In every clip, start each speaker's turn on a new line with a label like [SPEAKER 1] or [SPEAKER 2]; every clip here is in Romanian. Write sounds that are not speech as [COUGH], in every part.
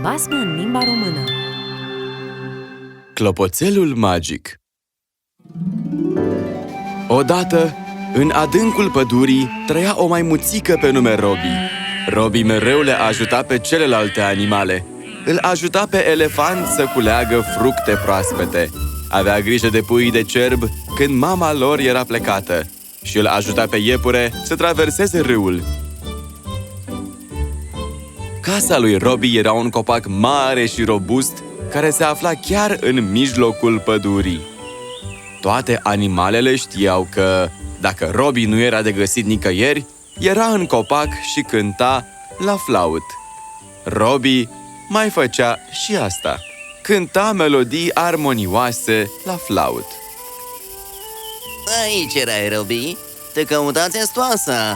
[SPEAKER 1] Basme în limba română
[SPEAKER 2] Clopoțelul magic Odată, în adâncul pădurii, trăia o maimuțică pe nume Robi. Robi mereu le ajuta pe celelalte animale. Îl ajuta pe elefant să culeagă fructe proaspete. Avea grijă de puii de cerb când mama lor era plecată și îl ajuta pe iepure să traverseze râul. Casa lui Robi era un copac mare și robust care se afla chiar în mijlocul pădurii. Toate animalele știau că, dacă Robi nu era de găsit nicăieri, era în copac și cânta la flaut. Robi mai făcea și asta. Cânta melodii armonioase la flaut.
[SPEAKER 3] Aici erai, Robi. Te căutați estoasa.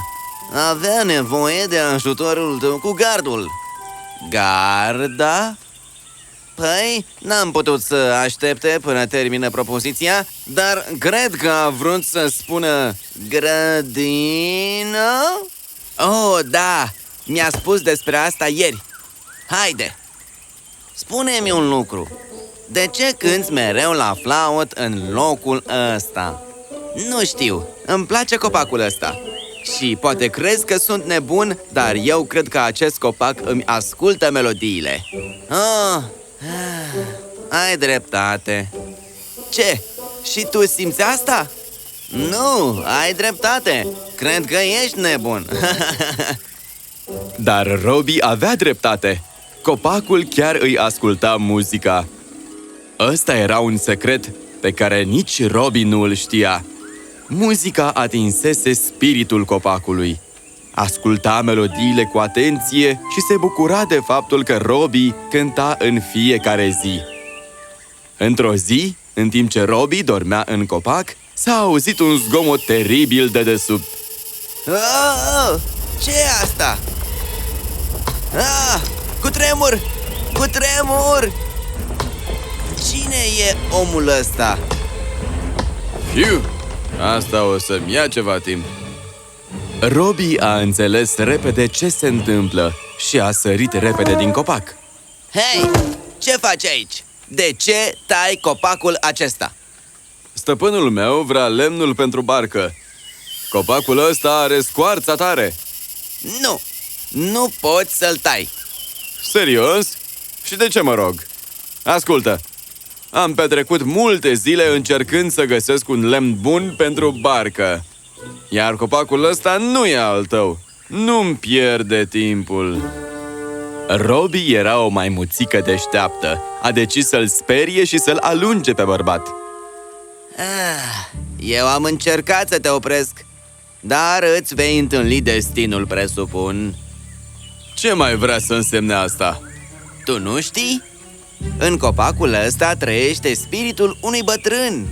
[SPEAKER 3] Avea nevoie de ajutorul tău cu gardul.
[SPEAKER 2] Garda?
[SPEAKER 3] Păi, n-am putut să aștepte până termină propoziția, dar cred că a vrut să spună grădină? Oh, da! Mi-a spus despre asta ieri. Haide! Spune-mi un lucru. De ce cânți mereu la flaut în locul ăsta? Nu știu, îmi place copacul ăsta. Și poate crezi că sunt nebun, dar eu cred că acest copac îmi ascultă melodiile. Oh, ah, ai dreptate. Ce? Și tu simți asta? Nu, ai dreptate. Cred că ești nebun. [LAUGHS]
[SPEAKER 2] Dar Robi avea dreptate. Copacul chiar îi asculta muzica. Ăsta era un secret pe care nici Robi nu îl știa. Muzica atinsese spiritul copacului. Asculta melodiile cu atenție și se bucura de faptul că Robi cânta în fiecare zi. Într-o zi, în timp ce Robi dormea în copac, s-a auzit un zgomot teribil de desubt.
[SPEAKER 3] Oh, ce e asta? Ah, cu tremur! Cu tremur! Cine e omul ăsta?
[SPEAKER 2] Fiu! Asta o să-mi ia ceva timp. Robi a înțeles repede ce se întâmplă și a sărit repede din copac.
[SPEAKER 3] Hei, ce faci aici? De ce tai copacul acesta?
[SPEAKER 2] Stăpânul meu vrea lemnul pentru barcă. Copacul ăsta are scoarța tare.
[SPEAKER 3] Nu, nu poți să-l tai.
[SPEAKER 2] Serios? Și de ce mă rog? Ascultă, am petrecut multe zile încercând să găsesc un lemn bun pentru barcă. Iar copacul ăsta nu e al tău. Nu-mi pierde timpul. Robi era o maimuțică deșteaptă. A decis să-l sperie și să-l alunge pe bărbat.
[SPEAKER 3] Ah, eu am încercat să te opresc, dar îți vei întâlni destinul, presupun.
[SPEAKER 2] Ce mai vrea să însemne asta?
[SPEAKER 3] Tu nu știi? În copacul ăsta trăiește spiritul unui bătrân.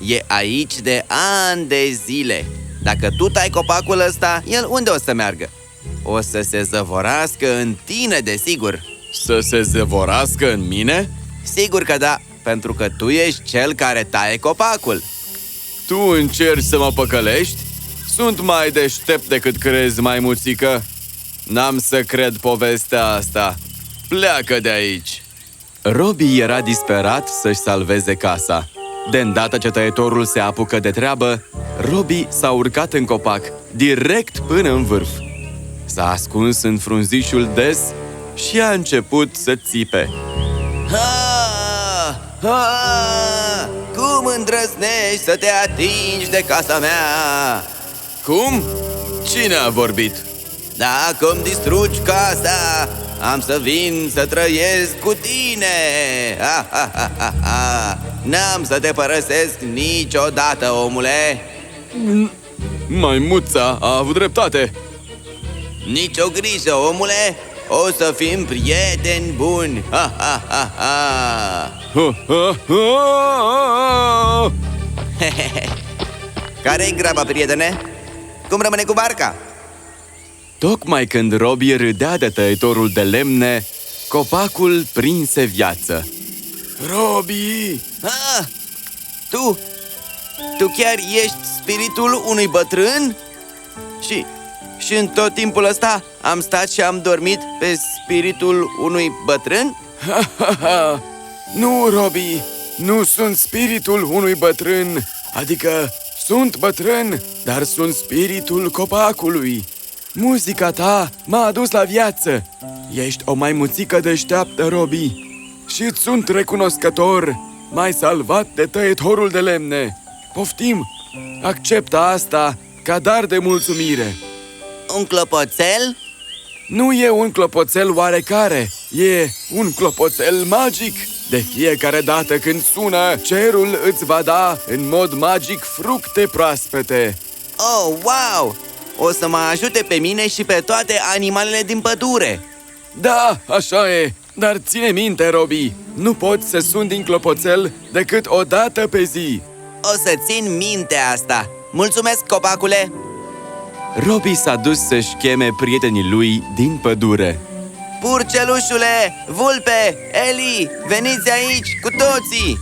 [SPEAKER 3] E aici de ani de zile. Dacă tu tai copacul ăsta, el unde o să meargă? O să se zăvorască în tine, desigur.
[SPEAKER 2] Să se zăvorască în mine?
[SPEAKER 3] Sigur că da, pentru că tu ești cel care taie copacul.
[SPEAKER 2] Tu încerci să mă păcălești? Sunt mai deștept decât crezi, maimuțică. N-am să cred povestea asta. Pleacă de aici! Robi era disperat să-și salveze casa. De îndată ce tăietorul se apucă de treabă, Robi s-a urcat în copac, direct până în vârf. S-a ascuns în frunzișul des și a început să țipe.
[SPEAKER 3] Ha! Ha! Cum îndrăznești să te atingi de casa mea?
[SPEAKER 2] Cum? Cine a vorbit?
[SPEAKER 3] Dacă îmi distrugi casa, am să vin să trăiesc cu tine! Ha, ha, ha, ha, ha. N-am să te părăsesc niciodată, omule!
[SPEAKER 2] Maimuța a avut dreptate!
[SPEAKER 3] Nici o grijă, omule! O să fim prieteni buni! Ha, ha, ha, ha.
[SPEAKER 2] Ha, ha, ha! [LAUGHS]
[SPEAKER 3] Care-i graba, prietene? Cum rămâne cu barca?
[SPEAKER 2] Tocmai când Robi râdea de tăietorul de lemne, copacul prinse viață. Robi!
[SPEAKER 3] Ah, tu, tu chiar ești spiritul unui bătrân? Și, și în tot timpul ăsta Am stat și am dormit pe spiritul unui bătrân?
[SPEAKER 2] Ha, ha, ha. Nu, Robi, nu sunt spiritul unui bătrân, adică sunt bătrân, dar sunt spiritul copacului. Muzica ta m-a adus la viață. Ești o maimuțică deșteaptă, Robi, și îți sunt recunoscător. M-ai salvat de tăietorul de lemne. Poftim, acceptă asta ca dar de mulțumire.
[SPEAKER 3] Un clopoțel?
[SPEAKER 2] Nu e un clopoțel oarecare, e un clopoțel magic. De fiecare dată când sună, cerul îți va da în mod magic fructe proaspete.
[SPEAKER 3] Oh, wow! O să mă ajute pe mine și pe toate animalele din pădure.
[SPEAKER 2] Da, așa e, dar ține minte, Robi, nu poți să suni din clopoțel decât o dată pe zi.
[SPEAKER 3] O să țin minte asta. Mulțumesc, copacule!
[SPEAKER 2] Robi s-a dus să-și cheme prietenii lui din pădure.
[SPEAKER 3] Purcelușule, vulpe, Eli, veniți aici cu toții!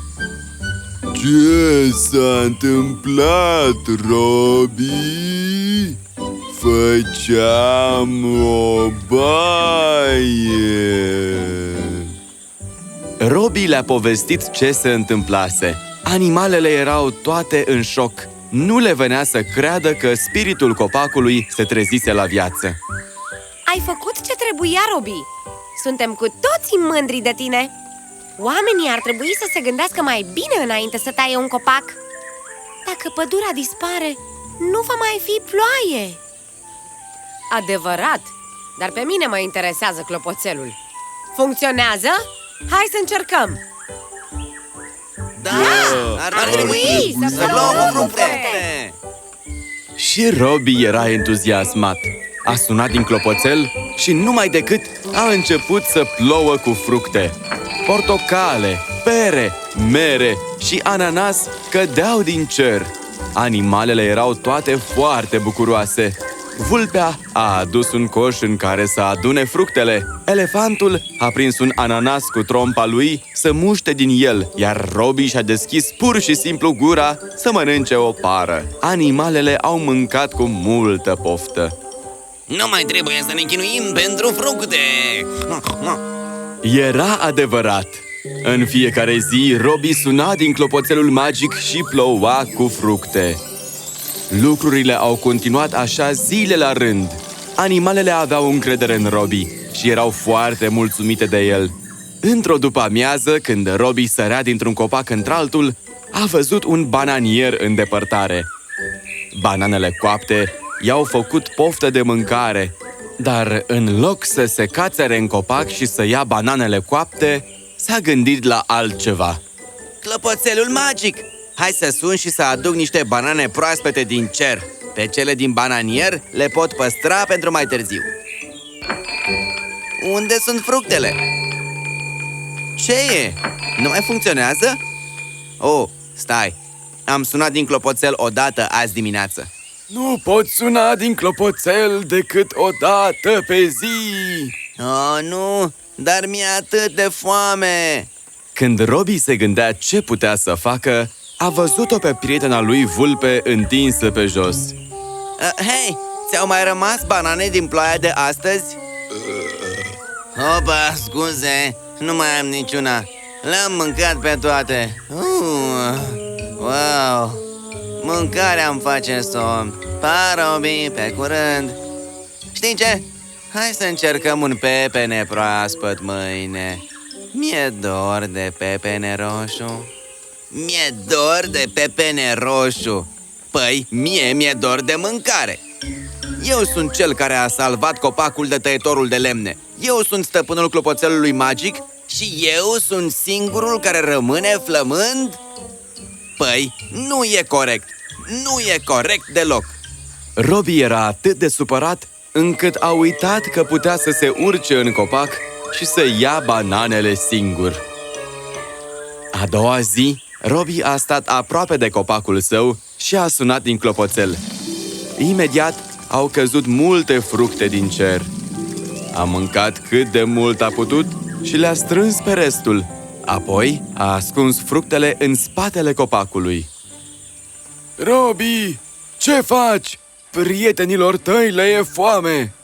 [SPEAKER 1] Ce s-a întâmplat, Robi? Făceam o baie.
[SPEAKER 2] Robi le-a povestit ce se întâmplase. Animalele erau toate în șoc. Nu le venea să creadă că spiritul copacului se trezise la viață.
[SPEAKER 4] Ai făcut ce trebuia, Robi! Suntem cu toții mândri de tine! Oamenii ar trebui să se gândească mai bine înainte să taie un copac Dacă pădurea dispare, nu va mai fi ploaie Adevărat, dar pe mine mă interesează clopoțelul Funcționează? Hai să încercăm!
[SPEAKER 3] Da, ar,
[SPEAKER 4] ar trebui să
[SPEAKER 3] să
[SPEAKER 4] plouă
[SPEAKER 3] plouă
[SPEAKER 4] cu
[SPEAKER 3] fructe!
[SPEAKER 4] fructe.
[SPEAKER 2] Și Robi era entuziasmat. A sunat din clopoțel și numai decât a început să plouă cu fructe. Portocale, pere, mere și ananas cădeau din cer. Animalele erau toate foarte bucuroase. Vulpea a adus un coș în care să adune fructele. Elefantul a prins un ananas cu trompa lui să muște din el, iar Robi și-a deschis pur și simplu gura să mănânce o pară. Animalele au mâncat cu multă poftă.
[SPEAKER 3] Nu mai trebuie să ne chinuim pentru fructe!
[SPEAKER 2] Era adevărat! În fiecare zi, Robi suna din clopoțelul magic și ploua cu fructe. Lucrurile au continuat așa zile la rând. Animalele aveau încredere în Robi și erau foarte mulțumite de el. Într-o după-amiază, când Robi sărea dintr-un copac într-altul, a văzut un bananier în depărtare. Bananele coapte i-au făcut poftă de mâncare, dar în loc să se cațere în copac și să ia bananele coapte, s-a gândit la altceva.
[SPEAKER 3] Clopoțelul magic! Hai să sun și să aduc niște banane proaspete din cer. Pe cele din bananier le pot păstra pentru mai târziu. Unde sunt fructele? Ce e? Nu mai funcționează? Oh, stai! Am sunat din clopoțel odată azi dimineață.
[SPEAKER 2] Nu pot suna din clopoțel decât o dată pe zi!
[SPEAKER 3] Oh, nu! Dar mi-e atât de foame!
[SPEAKER 2] Când Robi se gândea ce putea să facă, a văzut-o pe prietena lui vulpe întinsă pe jos.
[SPEAKER 3] Uh, hei, ți-au mai rămas banane din ploaia de astăzi? Opa, scuze, nu mai am niciuna. Le-am mâncat pe toate. Uh, wow! Mâncarea îmi face somn. Pa, Robi, pe curând. Știi ce? Hai să încercăm un pepene proaspăt mâine. Mi-e dor de pepene roșu. Mi-e dor de pepene roșu. Păi, mie mi-e dor de mâncare. Eu sunt cel care a salvat copacul de tăietorul de lemne. Eu sunt stăpânul clopoțelului magic și eu sunt singurul care rămâne flămând? Păi, nu e corect. Nu e corect deloc.
[SPEAKER 2] Robi era atât de supărat încât a uitat că putea să se urce în copac și să ia bananele singur. A doua zi, Robi a stat aproape de copacul său și a sunat din clopoțel. Imediat au căzut multe fructe din cer. A mâncat cât de mult a putut și le-a strâns pe restul. Apoi a ascuns fructele în spatele copacului. Robi, ce faci? Prietenilor tăi le e foame!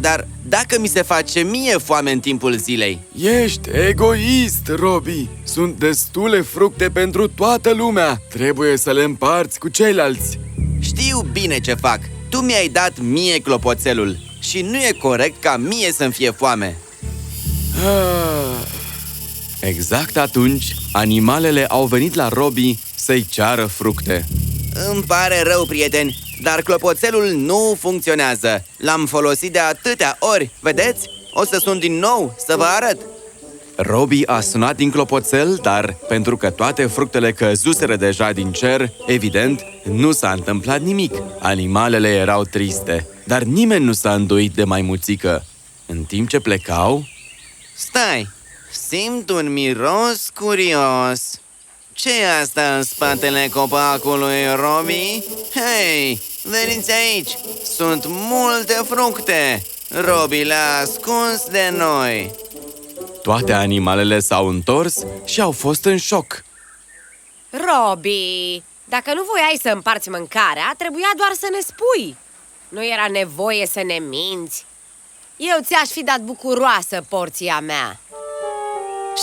[SPEAKER 3] Dar dacă mi se face mie foame în timpul zilei,
[SPEAKER 2] Ești egoist, Robi! Sunt destule fructe pentru toată lumea! Trebuie să le împarți cu ceilalți!
[SPEAKER 3] știu bine ce fac. Tu mi-ai dat mie clopoțelul și nu e corect ca mie să-mi fie foame.
[SPEAKER 2] Ah. Exact atunci, animalele au venit la Robi să-i ceară fructe.
[SPEAKER 3] Îmi pare rău, prieteni, dar clopoțelul nu funcționează. L-am folosit de atâtea ori, vedeți? O să sun din nou să vă arăt.
[SPEAKER 2] Robi a sunat din clopoțel, dar pentru că toate fructele căzuseră deja din cer, evident, nu s-a întâmplat nimic. Animalele erau triste, dar nimeni nu s-a îndoit de maimuțică. În timp ce plecau,
[SPEAKER 3] Stai, simt un miros curios. Ce e asta în spatele copacului, Robi? Hei, veniți aici! Sunt multe fructe! Robi le-a ascuns de noi!
[SPEAKER 2] toate animalele s-au întors și au fost în șoc.
[SPEAKER 4] Robi, dacă nu voiai să împarți mâncarea, trebuia doar să ne spui Nu era nevoie să ne minți Eu ți-aș fi dat bucuroasă porția mea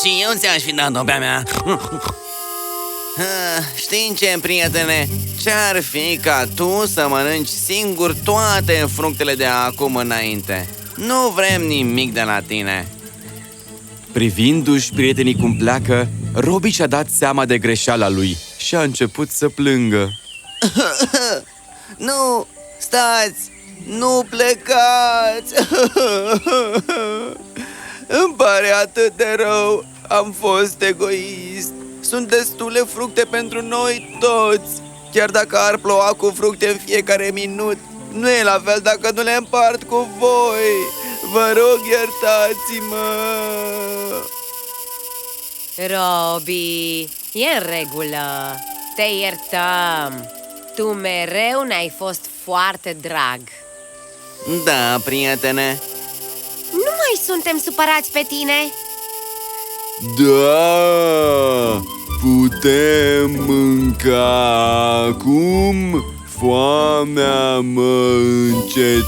[SPEAKER 3] Și eu ți-aș fi dat-o pe-a mea Ah, Știi ce, prietene? Ce-ar fi ca tu să mănânci singur toate fructele de acum înainte? Nu vrem nimic de la tine
[SPEAKER 2] Privindu-și prietenii cum pleacă, Robi și-a dat seama de greșeala lui și a început să plângă. [LAUGHS]
[SPEAKER 3] Nu, stați! Nu plecați! [LAUGHS] Îmi pare atât de rău! Am fost egoist! Sunt destule fructe pentru noi toți! Chiar dacă ar ploua cu fructe în fiecare minut, nu e la fel dacă nu le împart cu voi! Vă rog, iertați-mă!
[SPEAKER 4] Robi, e în regulă Te iertăm Tu mereu ne-ai fost foarte drag
[SPEAKER 3] Da, prietene,
[SPEAKER 4] Nu mai suntem supărați pe tine
[SPEAKER 1] Da, putem mânca acum. Foamea mă încetinește.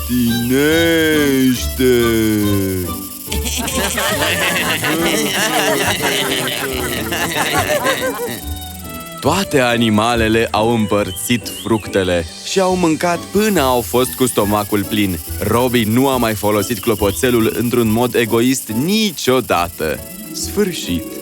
[SPEAKER 2] Toate animalele au împărțit fructele și au mâncat până au fost cu stomacul plin. Robi nu a mai folosit clopoțelul într-un mod egoist niciodată. Sfârșit.